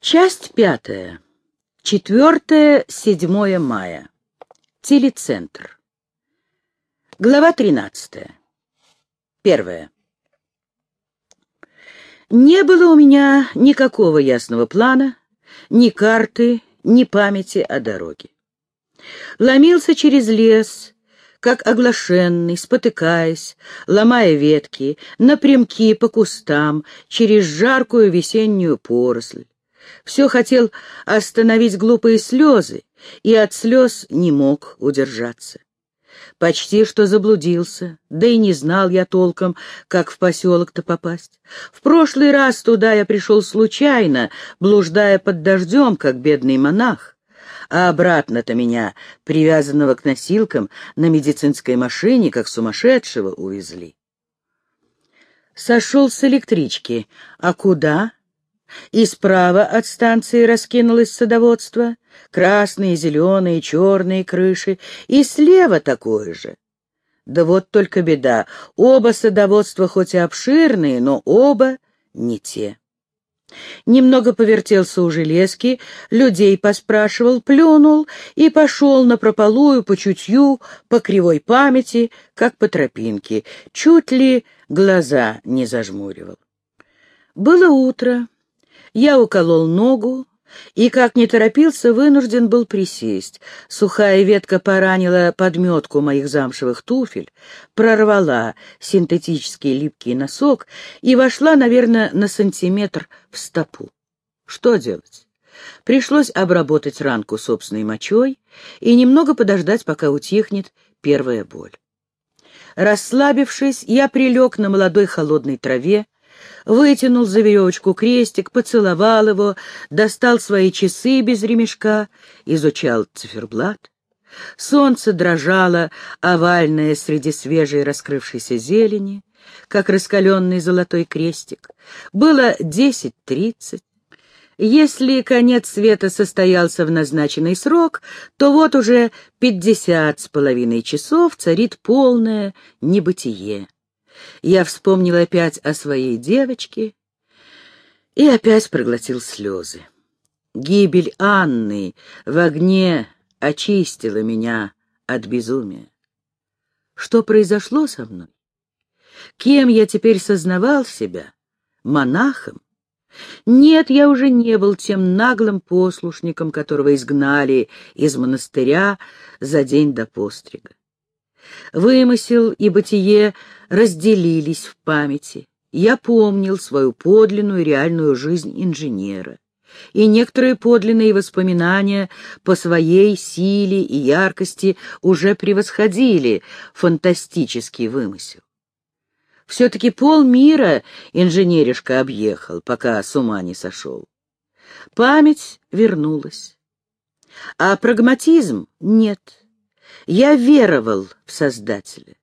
Часть пятая. Четвертое-седьмое мая. Телецентр. Глава тринадцатая. Первая. Не было у меня никакого ясного плана, ни карты, ни памяти о дороге. Ломился через лес, как оглашенный, спотыкаясь, ломая ветки, напрямки по кустам, через жаркую весеннюю поросль. Все хотел остановить глупые слезы, и от слез не мог удержаться. Почти что заблудился, да и не знал я толком, как в поселок-то попасть. В прошлый раз туда я пришел случайно, блуждая под дождем, как бедный монах а обратно-то меня, привязанного к носилкам, на медицинской машине, как сумасшедшего, увезли. Сошел с электрички. А куда? И справа от станции раскинулось садоводство, красные, зеленые, черные крыши, и слева такое же. Да вот только беда, оба садоводства хоть и обширные, но оба не те. Немного повертелся у железки, людей поспрашивал, плюнул и пошел на прополую по чутью, по кривой памяти, как по тропинке, чуть ли глаза не зажмуривал. Было утро, я уколол ногу, и, как не торопился, вынужден был присесть. Сухая ветка поранила подметку моих замшевых туфель, прорвала синтетический липкий носок и вошла, наверное, на сантиметр в стопу. Что делать? Пришлось обработать ранку собственной мочой и немного подождать, пока утихнет первая боль. Расслабившись, я прилег на молодой холодной траве, вытянул за веревочку крестик, поцеловал его, достал свои часы без ремешка, изучал циферблат. Солнце дрожало, овальное среди свежей раскрывшейся зелени, как раскаленный золотой крестик. Было десять тридцать. Если конец света состоялся в назначенный срок, то вот уже пятьдесят с половиной часов царит полное небытие. Я вспомнил опять о своей девочке и опять проглотил слезы. Гибель Анны в огне очистила меня от безумия. Что произошло со мной? Кем я теперь сознавал себя? Монахом? Нет, я уже не был тем наглым послушником, которого изгнали из монастыря за день до пострига. Вымысел и бытие разделились в памяти. Я помнил свою подлинную реальную жизнь инженера. И некоторые подлинные воспоминания по своей силе и яркости уже превосходили фантастический вымысел. Все-таки полмира инженеришка объехал, пока с ума не сошел. Память вернулась. А прагматизм — нет. Я веровал в Создателя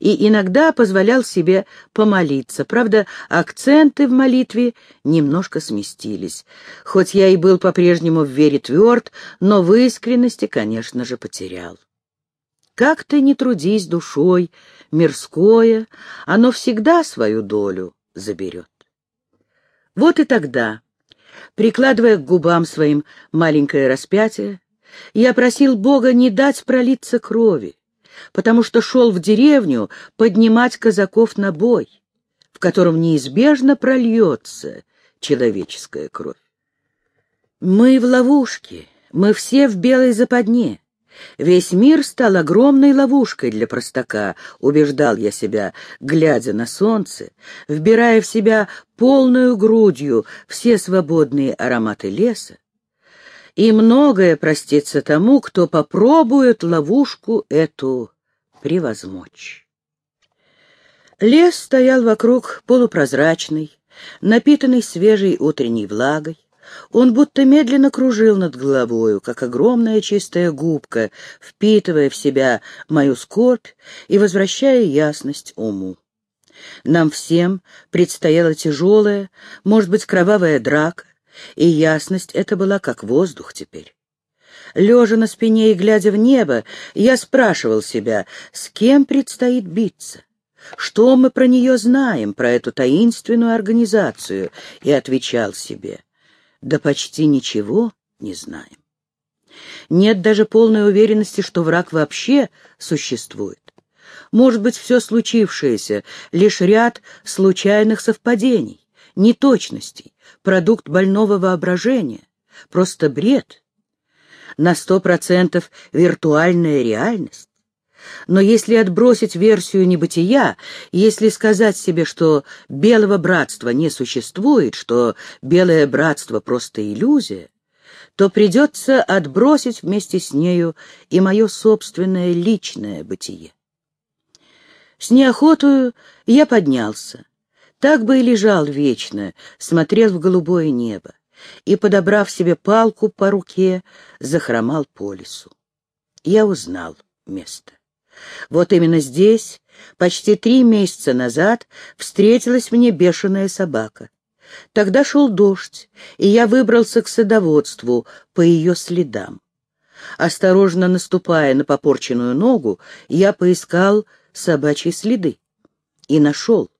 и иногда позволял себе помолиться. Правда, акценты в молитве немножко сместились. Хоть я и был по-прежнему в вере тверд, но в искренности, конечно же, потерял. Как ты не трудись душой, мирское, оно всегда свою долю заберет. Вот и тогда, прикладывая к губам своим маленькое распятие, я просил Бога не дать пролиться крови, потому что шел в деревню поднимать казаков на бой, в котором неизбежно прольется человеческая кровь. Мы в ловушке, мы все в белой западне. Весь мир стал огромной ловушкой для простака, убеждал я себя, глядя на солнце, вбирая в себя полную грудью все свободные ароматы леса, и многое простится тому, кто попробует ловушку эту превозмочь. Лес стоял вокруг полупрозрачный, напитанный свежей утренней влагой. Он будто медленно кружил над головою, как огромная чистая губка, впитывая в себя мою скорбь и возвращая ясность уму. Нам всем предстояла тяжелая, может быть, кровавая драка, и ясность эта была как воздух теперь. Лежа на спине и глядя в небо, я спрашивал себя, с кем предстоит биться. Что мы про нее знаем, про эту таинственную организацию, и отвечал себе. Да почти ничего не знаем. Нет даже полной уверенности, что враг вообще существует. Может быть, все случившееся — лишь ряд случайных совпадений, неточностей, продукт больного воображения, просто бред. На сто процентов виртуальная реальность. Но если отбросить версию небытия, если сказать себе, что белого братства не существует, что белое братство — просто иллюзия, то придется отбросить вместе с нею и мое собственное личное бытие. С неохотою я поднялся, так бы и лежал вечно, смотрел в голубое небо, и, подобрав себе палку по руке, захромал по лесу. Я узнал место. Вот именно здесь, почти три месяца назад, встретилась мне бешеная собака. Тогда шел дождь, и я выбрался к садоводству по ее следам. Осторожно наступая на попорченную ногу, я поискал собачьи следы и нашел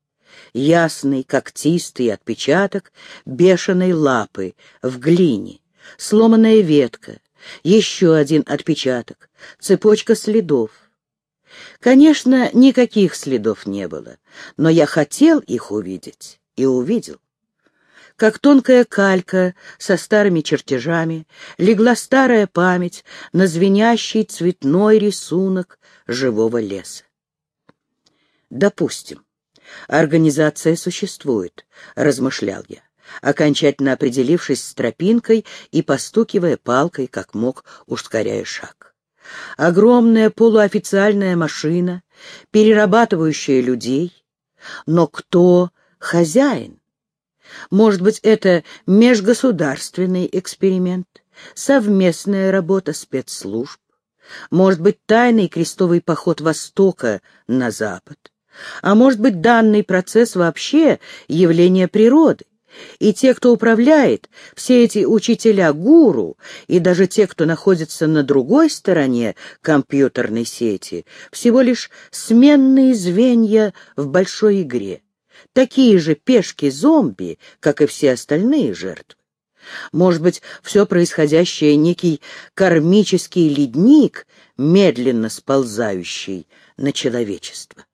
ясный когтистый отпечаток бешеной лапы в глине, сломанная ветка, еще один отпечаток, цепочка следов. Конечно, никаких следов не было, но я хотел их увидеть и увидел. Как тонкая калька со старыми чертежами легла старая память на звенящий цветной рисунок живого леса. Допустим, организация существует, размышлял я, окончательно определившись с тропинкой и постукивая палкой, как мог, ускоряя шаг. Огромная полуофициальная машина, перерабатывающая людей. Но кто хозяин? Может быть, это межгосударственный эксперимент, совместная работа спецслужб, может быть, тайный крестовый поход Востока на Запад. А может быть, данный процесс вообще явление природы, и те, кто управляет, все эти учителя-гуру, и даже те, кто находится на другой стороне компьютерной сети, всего лишь сменные звенья в большой игре, такие же пешки-зомби, как и все остальные жертвы. Может быть, все происходящее — некий кармический ледник, медленно сползающий на человечество.